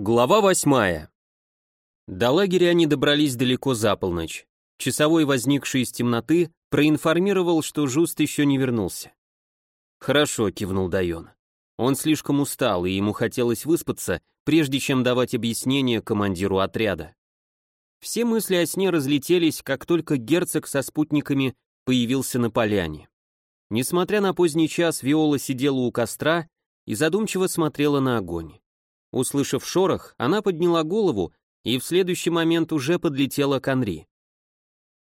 Глава восьмая. До лагеря они добрались далеко за полночь. Часовой, возникший из темноты, проинформировал, что Жуст еще не вернулся. «Хорошо», — кивнул Дайон. Он слишком устал, и ему хотелось выспаться, прежде чем давать объяснение командиру отряда. Все мысли о сне разлетелись, как только герцог со спутниками появился на поляне. Несмотря на поздний час, Виола сидела у костра и задумчиво смотрела на огонь. Услышав шорох, она подняла голову и в следующий момент уже подлетела к Анри.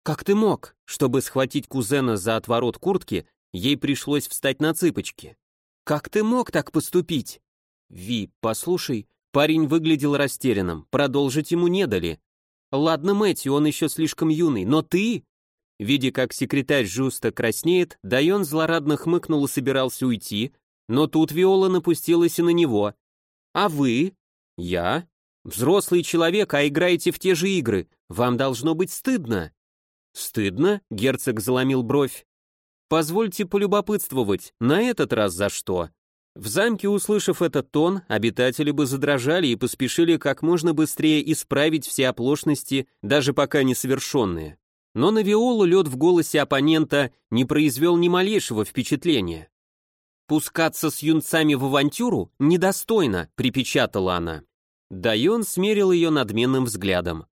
«Как ты мог?» Чтобы схватить кузена за отворот куртки, ей пришлось встать на цыпочки. «Как ты мог так поступить?» «Ви, послушай», парень выглядел растерянным, продолжить ему не дали. «Ладно, Мэтью, он еще слишком юный, но ты...» Видя, как секретарь Жуста краснеет, Дайон злорадно хмыкнул и собирался уйти, но тут Виола напустилась и на него. «А вы?» «Я?» «Взрослый человек, а играете в те же игры. Вам должно быть стыдно». «Стыдно?» — герцог заломил бровь. «Позвольте полюбопытствовать, на этот раз за что?» В замке, услышав этот тон, обитатели бы задрожали и поспешили как можно быстрее исправить все оплошности, даже пока несовершенные. Но на Виолу лед в голосе оппонента не произвел ни малейшего впечатления. «Пускаться с юнцами в авантюру недостойно», — припечатала она. Дайон смерил ее надменным взглядом.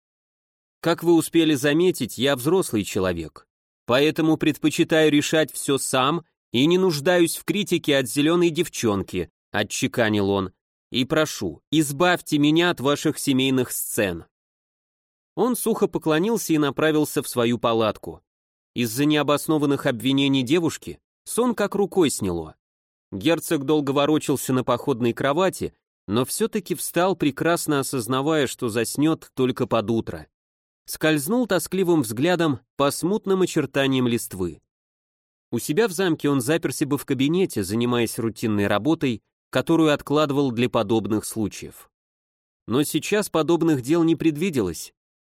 «Как вы успели заметить, я взрослый человек, поэтому предпочитаю решать все сам и не нуждаюсь в критике от зеленой девчонки», — отчеканил он, «и прошу, избавьте меня от ваших семейных сцен». Он сухо поклонился и направился в свою палатку. Из-за необоснованных обвинений девушки сон как рукой сняло. Герцог долго ворочался на походной кровати, но все-таки встал, прекрасно осознавая, что заснет только под утро. Скользнул тоскливым взглядом по смутным очертаниям листвы. У себя в замке он заперся бы в кабинете, занимаясь рутинной работой, которую откладывал для подобных случаев. Но сейчас подобных дел не предвиделось.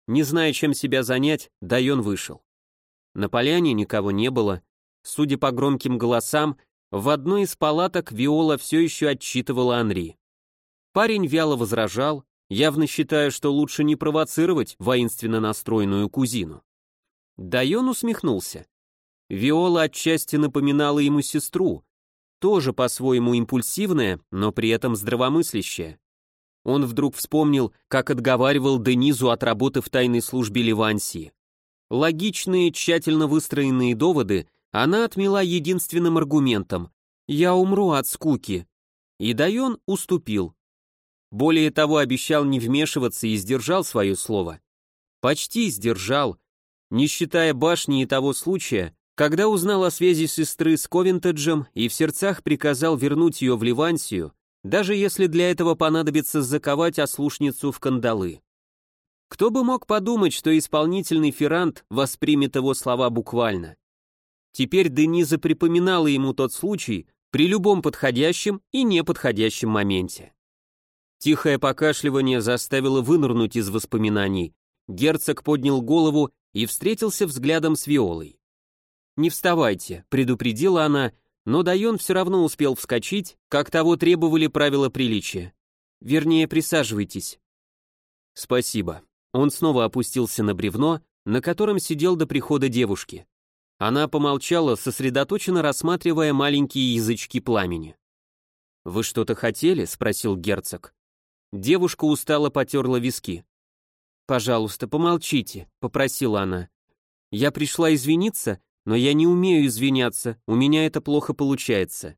Не зная, чем себя занять, Дайон вышел. На поляне никого не было. Судя по громким голосам, в одной из палаток Виола все еще отчитывала Анри. Парень вяло возражал, явно считая, что лучше не провоцировать воинственно настроенную кузину. Дайон усмехнулся. Виола отчасти напоминала ему сестру, тоже по-своему импульсивная, но при этом здравомыслящая. Он вдруг вспомнил, как отговаривал Денизу от работы в тайной службе Ливансии. Логичные, тщательно выстроенные доводы она отмела единственным аргументом «Я умру от скуки». И Дайон уступил. Более того, обещал не вмешиваться и сдержал свое слово. Почти сдержал, не считая башни и того случая, когда узнал о связи сестры с Ковентеджем и в сердцах приказал вернуть ее в Ливансию, даже если для этого понадобится заковать ослушницу в кандалы. Кто бы мог подумать, что исполнительный ферант воспримет его слова буквально. Теперь Дениза припоминала ему тот случай при любом подходящем и неподходящем моменте. Тихое покашливание заставило вынырнуть из воспоминаний. Герцог поднял голову и встретился взглядом с Виолой. «Не вставайте», — предупредила она, но Дайон все равно успел вскочить, как того требовали правила приличия. «Вернее, присаживайтесь». «Спасибо». Он снова опустился на бревно, на котором сидел до прихода девушки. Она помолчала, сосредоточенно рассматривая маленькие язычки пламени. «Вы что-то хотели?» — спросил герцог. Девушка устало потерла виски. «Пожалуйста, помолчите», — попросила она. «Я пришла извиниться, но я не умею извиняться, у меня это плохо получается».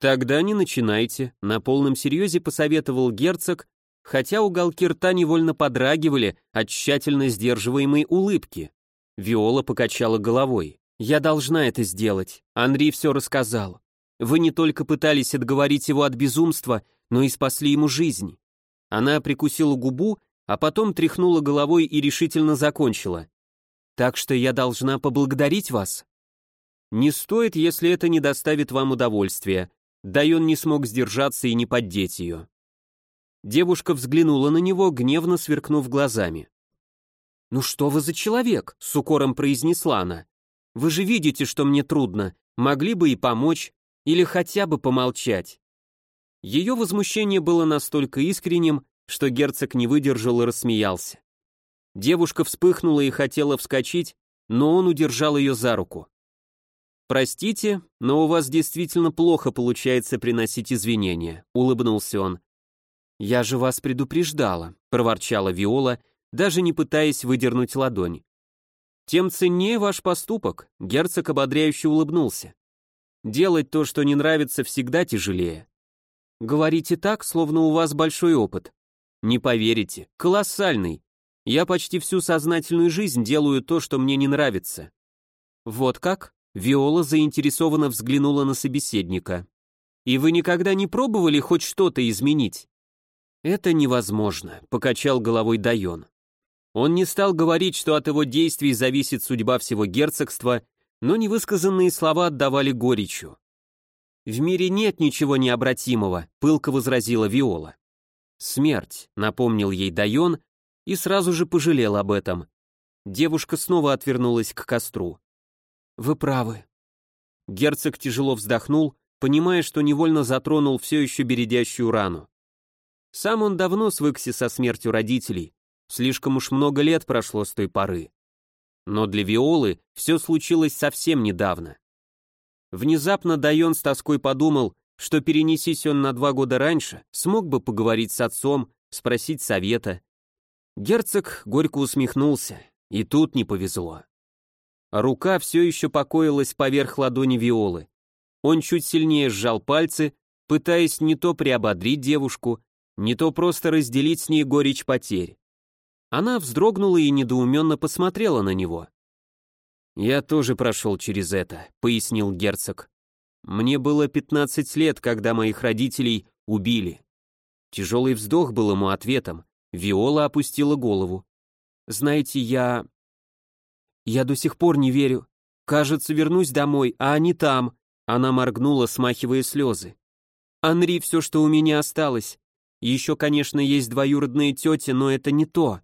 «Тогда не начинайте», — на полном серьезе посоветовал герцог, хотя уголки рта невольно подрагивали от тщательно сдерживаемой улыбки. Виола покачала головой. «Я должна это сделать. Анри все рассказал. Вы не только пытались отговорить его от безумства, но и спасли ему жизнь». Она прикусила губу, а потом тряхнула головой и решительно закончила. «Так что я должна поблагодарить вас?» «Не стоит, если это не доставит вам удовольствия». Дайон не смог сдержаться и не поддеть ее. Девушка взглянула на него, гневно сверкнув глазами. «Ну что вы за человек?» — с укором произнесла она. «Вы же видите, что мне трудно. Могли бы и помочь, или хотя бы помолчать». Ее возмущение было настолько искренним, что герцог не выдержал и рассмеялся. Девушка вспыхнула и хотела вскочить, но он удержал ее за руку. «Простите, но у вас действительно плохо получается приносить извинения», — улыбнулся он. «Я же вас предупреждала», — проворчала Виола, даже не пытаясь выдернуть ладонь. «Тем ценнее ваш поступок», — герцог ободряюще улыбнулся. «Делать то, что не нравится, всегда тяжелее. Говорите так, словно у вас большой опыт. Не поверите, колоссальный. Я почти всю сознательную жизнь делаю то, что мне не нравится. Вот как? Виола заинтересованно взглянула на собеседника. И вы никогда не пробовали хоть что-то изменить? Это невозможно, покачал головой Дайон. Он не стал говорить, что от его действий зависит судьба всего герцогства, но невысказанные слова отдавали горечью. «В мире нет ничего необратимого», — пылко возразила Виола. «Смерть», — напомнил ей Дайон и сразу же пожалел об этом. Девушка снова отвернулась к костру. «Вы правы». Герцог тяжело вздохнул, понимая, что невольно затронул все еще бередящую рану. Сам он давно свыкся со смертью родителей, слишком уж много лет прошло с той поры. Но для Виолы все случилось совсем недавно. Внезапно Дайон с тоской подумал, что перенесись он на два года раньше, смог бы поговорить с отцом, спросить совета. Герцог горько усмехнулся, и тут не повезло. Рука все еще покоилась поверх ладони Виолы. Он чуть сильнее сжал пальцы, пытаясь не то приободрить девушку, не то просто разделить с ней горечь потерь. Она вздрогнула и недоуменно посмотрела на него. «Я тоже прошел через это», — пояснил герцог. «Мне было 15 лет, когда моих родителей убили». Тяжелый вздох был ему ответом. Виола опустила голову. «Знаете, я... я до сих пор не верю. Кажется, вернусь домой, а они там». Она моргнула, смахивая слезы. «Анри все, что у меня осталось. Еще, конечно, есть двоюродные тети, но это не то».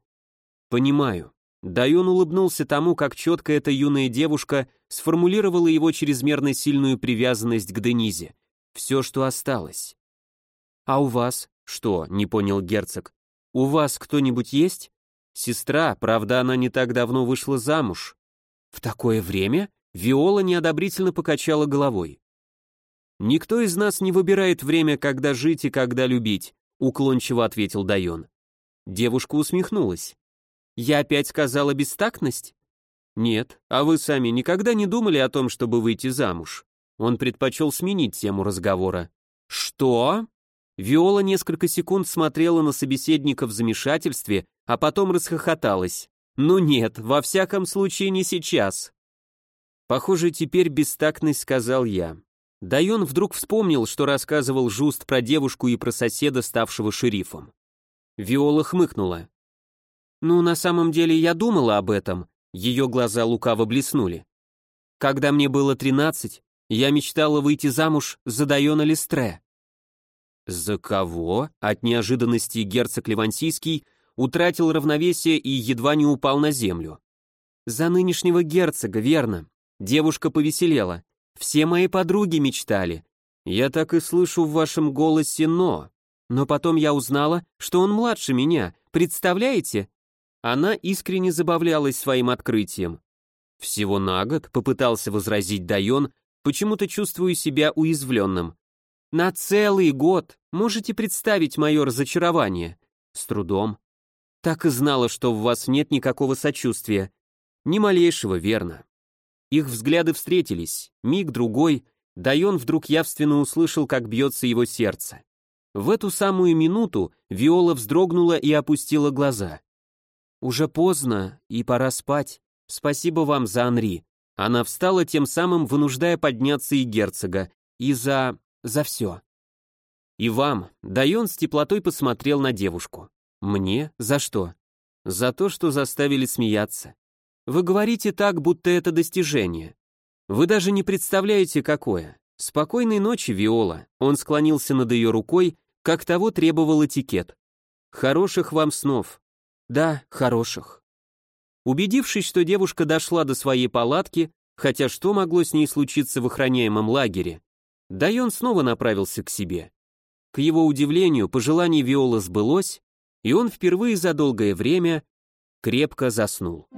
«Понимаю. Дайон улыбнулся тому, как четко эта юная девушка сформулировала его чрезмерно сильную привязанность к Денизе. Все, что осталось. «А у вас?» «Что?» — не понял герцог. «У вас кто-нибудь есть?» «Сестра, правда, она не так давно вышла замуж». «В такое время?» Виола неодобрительно покачала головой. «Никто из нас не выбирает время, когда жить и когда любить», уклончиво ответил Дайон. Девушка усмехнулась. Я опять сказала бестактность? Нет, а вы сами никогда не думали о том, чтобы выйти замуж? Он предпочел сменить тему разговора. Что? Виола несколько секунд смотрела на собеседника в замешательстве, а потом расхохоталась. Ну нет, во всяком случае не сейчас. Похоже, теперь бестактность сказал я. Дайон вдруг вспомнил, что рассказывал Жуст про девушку и про соседа, ставшего шерифом. Виола хмыкнула. «Ну, на самом деле я думала об этом», ее глаза лукаво блеснули. «Когда мне было тринадцать, я мечтала выйти замуж за Дайона Листре». «За кого?» От неожиданности герцог Ливансийский утратил равновесие и едва не упал на землю. «За нынешнего герцога, верно». Девушка повеселела. «Все мои подруги мечтали. Я так и слышу в вашем голосе «но». Но потом я узнала, что он младше меня. Представляете? Она искренне забавлялась своим открытием. «Всего на год», — попытался возразить Дайон, почему-то чувствую себя уязвленным. «На целый год! Можете представить мое разочарование?» «С трудом». «Так и знала, что в вас нет никакого сочувствия. Ни малейшего, верно». Их взгляды встретились, миг другой, Дайон вдруг явственно услышал, как бьется его сердце. В эту самую минуту Виола вздрогнула и опустила глаза. «Уже поздно, и пора спать. Спасибо вам за Анри». Она встала, тем самым вынуждая подняться и герцога. И за... за все. «И вам», — Дайон с теплотой посмотрел на девушку. «Мне? За что?» «За то, что заставили смеяться. Вы говорите так, будто это достижение. Вы даже не представляете, какое. Спокойной ночи, Виола». Он склонился над ее рукой, как того требовал этикет. «Хороших вам снов. Да, хороших. Убедившись, что девушка дошла до своей палатки, хотя что могло с ней случиться в охраняемом лагере, Дайон снова направился к себе. К его удивлению, пожелание Виола сбылось, и он впервые за долгое время крепко заснул.